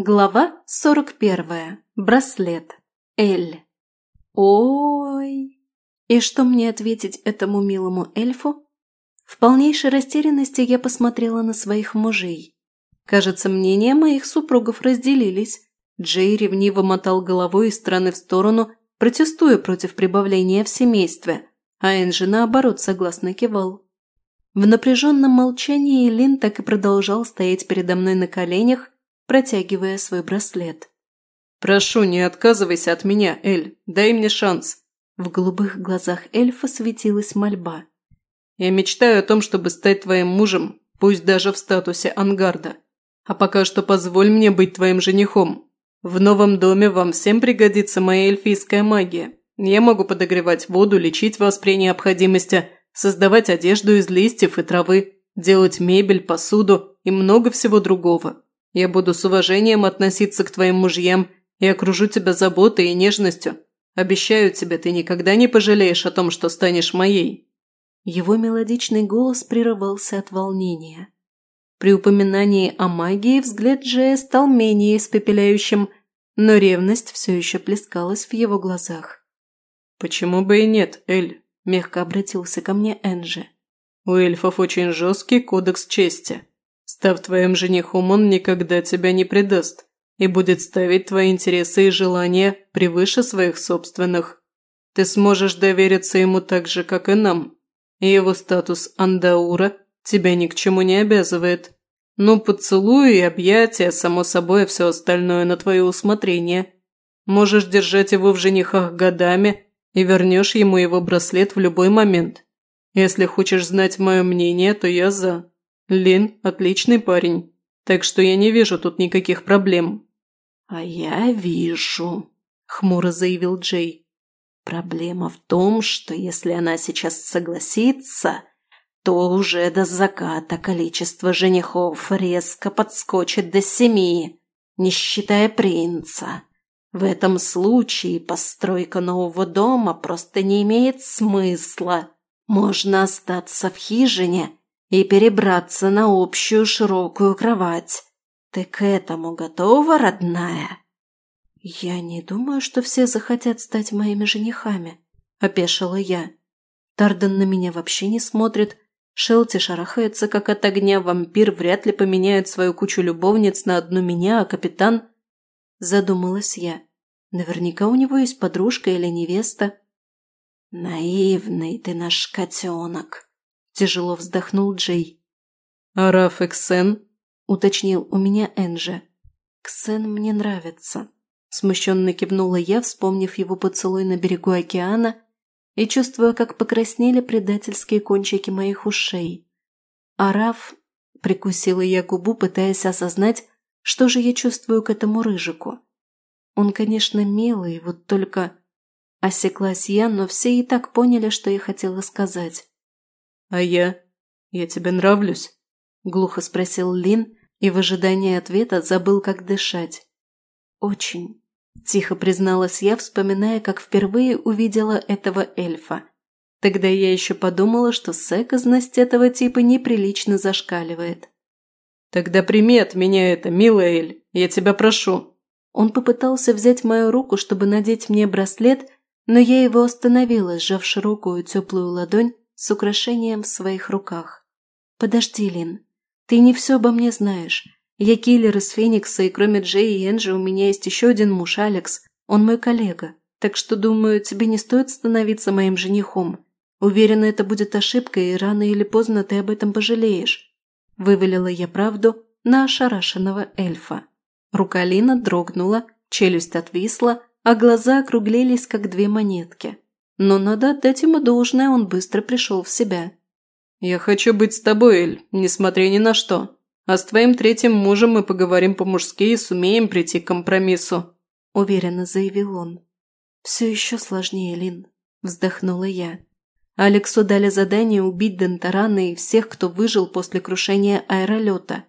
Глава 41. Браслет. Эль. Ой. И что мне ответить этому милому эльфу? В полнейшей растерянности я посмотрела на своих мужей. Кажется, мнения моих супругов разделились. Джей ревниво мотал головой из стороны в сторону, протестуя против прибавления в семействе, а Энджи, наоборот, согласно кивал. В напряженном молчании Лин так и продолжал стоять передо мной на коленях, протягивая свой браслет. «Прошу, не отказывайся от меня, Эль. Дай мне шанс». В голубых глазах эльфа светилась мольба. «Я мечтаю о том, чтобы стать твоим мужем, пусть даже в статусе ангарда. А пока что позволь мне быть твоим женихом. В новом доме вам всем пригодится моя эльфийская магия. Я могу подогревать воду, лечить вас при необходимости, создавать одежду из листьев и травы, делать мебель, посуду и много всего другого. Я буду с уважением относиться к твоим мужьям и окружу тебя заботой и нежностью. Обещаю тебе, ты никогда не пожалеешь о том, что станешь моей». Его мелодичный голос прерывался от волнения. При упоминании о магии взгляд Джея стал менее испепеляющим, но ревность все еще плескалась в его глазах. «Почему бы и нет, Эль?» – мягко обратился ко мне Энджи. «У эльфов очень жесткий кодекс чести став твоим женихом, он никогда тебя не предаст и будет ставить твои интересы и желания превыше своих собственных. Ты сможешь довериться ему так же, как и нам. И его статус Андаура тебя ни к чему не обязывает. Но ну, поцелуи и объятия, само собой, все остальное на твое усмотрение. Можешь держать его в женихах годами и вернешь ему его браслет в любой момент. Если хочешь знать мое мнение, то я за. Лин – отличный парень, так что я не вижу тут никаких проблем». «А я вижу», – хмуро заявил Джей. «Проблема в том, что если она сейчас согласится, то уже до заката количество женихов резко подскочит до семи, не считая принца. В этом случае постройка нового дома просто не имеет смысла. Можно остаться в хижине» и перебраться на общую широкую кровать. Ты к этому готова, родная?» «Я не думаю, что все захотят стать моими женихами», – опешила я. Тарден на меня вообще не смотрит. Шелти шарахается, как от огня. Вампир вряд ли поменяет свою кучу любовниц на одну меня, а капитан... Задумалась я. Наверняка у него есть подружка или невеста. «Наивный ты наш котенок», тяжело вздохнул Джей. «Араф и Ксен?» – уточнил у меня Энджи. «Ксен мне нравится», – смущенно кивнула я, вспомнив его поцелуй на берегу океана и чувствуя, как покраснели предательские кончики моих ушей. «Араф?» – прикусила я губу, пытаясь осознать, что же я чувствую к этому рыжику. Он, конечно, милый, вот только... Осеклась я, но все и так поняли, что я хотела сказать. «А я? Я тебе нравлюсь?» – глухо спросил Лин и в ожидании ответа забыл, как дышать. «Очень», – тихо призналась я, вспоминая, как впервые увидела этого эльфа. Тогда я еще подумала, что сэкозность этого типа неприлично зашкаливает. «Тогда прими от меня это, милая Эль, я тебя прошу». Он попытался с украшением в своих руках. «Подожди, Лин, ты не все обо мне знаешь. Я киллер из Феникса, и кроме Джей и Энджи у меня есть еще один муж, Алекс. Он мой коллега, так что, думаю, тебе не стоит становиться моим женихом. Уверена, это будет ошибка, и рано или поздно ты об этом пожалеешь». Вывалила я правду на ошарашенного эльфа. Рука Лина дрогнула, челюсть отвисла, а глаза округлились, как две монетки но надо отдать ему должное, он быстро пришел в себя. «Я хочу быть с тобой, Эль, несмотря ни на что. А с твоим третьим мужем мы поговорим по-мужски и сумеем прийти к компромиссу», – уверенно заявил он. «Все еще сложнее, Лин», – вздохнула я. Алексу дали задание убить Дентарана и всех, кто выжил после крушения аэролета.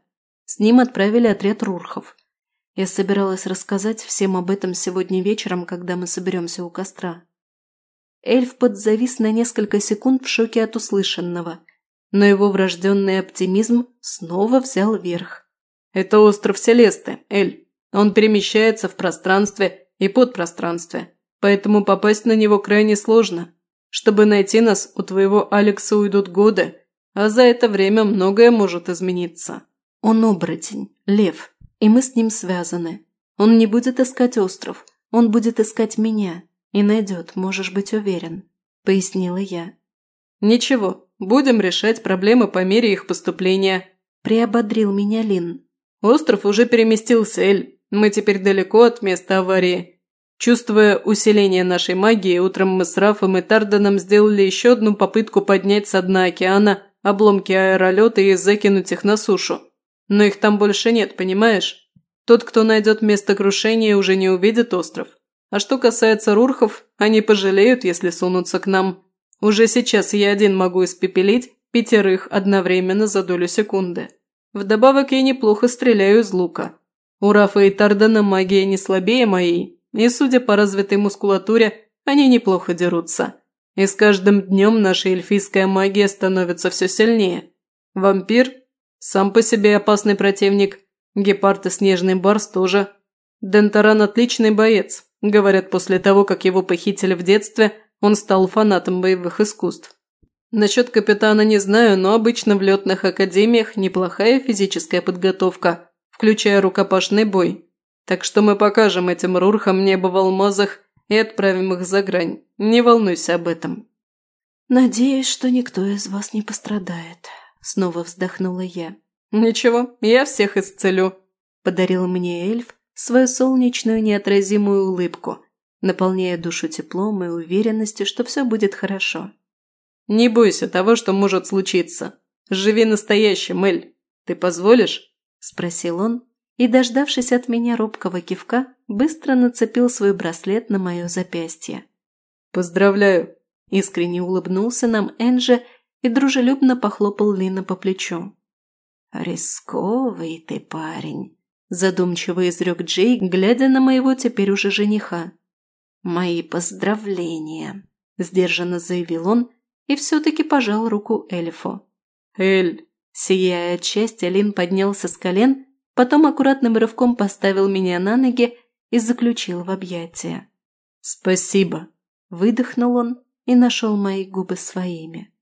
С ним отправили отряд рурхов. Я собиралась рассказать всем об этом сегодня вечером, когда мы соберемся у костра. Эльф подзавис на несколько секунд в шоке от услышанного, но его врожденный оптимизм снова взял верх. «Это остров Селесты, Эль. Он перемещается в пространстве и подпространстве, поэтому попасть на него крайне сложно. Чтобы найти нас, у твоего Алекса уйдут годы, а за это время многое может измениться». «Он оборотень, лев, и мы с ним связаны. Он не будет искать остров, он будет искать меня, и найдет, можешь быть уверен», – пояснила я. «Ничего, будем решать проблемы по мере их поступления», – приободрил меня Лин. «Остров уже переместился, Эль. Мы теперь далеко от места аварии. Чувствуя усиление нашей магии, утром мы с Рафом и Тарденом сделали еще одну попытку поднять со дна океана обломки аэролета и закинуть их на сушу. Но их там больше нет, понимаешь? Тот, кто найдет место крушения, уже не увидит остров. А что касается рурхов, они пожалеют, если сунутся к нам. Уже сейчас я один могу испепелить пятерых одновременно за долю секунды. Вдобавок я неплохо стреляю из лука. У Рафа и Тардена магия не слабее моей, и, судя по развитой мускулатуре, они неплохо дерутся. И с каждым днем наша эльфийская магия становится все сильнее. Вампир – сам по себе опасный противник, гепард и снежный барс тоже. Дентаран – отличный боец, Говорят, после того, как его похитили в детстве, он стал фанатом боевых искусств. Насчет капитана не знаю, но обычно в летных академиях неплохая физическая подготовка, включая рукопашный бой. Так что мы покажем этим рурхам небо в алмазах и отправим их за грань. Не волнуйся об этом. «Надеюсь, что никто из вас не пострадает», – снова вздохнула я. «Ничего, я всех исцелю», – подарил мне эльф, свою солнечную неотразимую улыбку, наполняя душу теплом и уверенностью, что все будет хорошо. «Не бойся того, что может случиться. Живи настоящим, Эль. Ты позволишь?» – спросил он, и, дождавшись от меня робкого кивка, быстро нацепил свой браслет на мое запястье. «Поздравляю!» – искренне улыбнулся нам Энджи и дружелюбно похлопал Лина по плечу. «Рисковый ты парень!» задумчиво изрек Джей, глядя на моего теперь уже жениха. «Мои поздравления!» – сдержанно заявил он и все-таки пожал руку эльфу. «Эль!» – сияя от счастья, Лин поднялся с колен, потом аккуратным рывком поставил меня на ноги и заключил в объятия. «Спасибо!» – выдохнул он и нашел мои губы своими.